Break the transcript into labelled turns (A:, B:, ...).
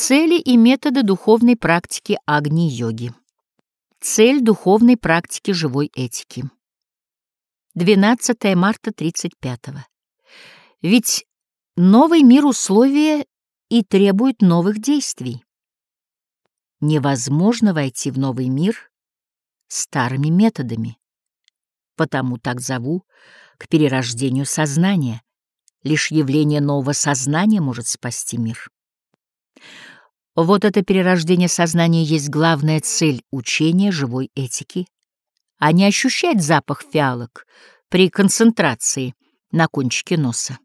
A: Цели и методы духовной практики Агни-йоги. Цель духовной практики живой этики. 12 марта 35 -го. Ведь новый мир условия и требует новых действий. Невозможно войти в новый мир старыми методами. Потому так зову к перерождению сознания. Лишь явление нового сознания может спасти мир. Вот это перерождение сознания есть главная цель учения живой этики, а не ощущать запах фиалок при концентрации на кончике носа.